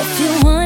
If you want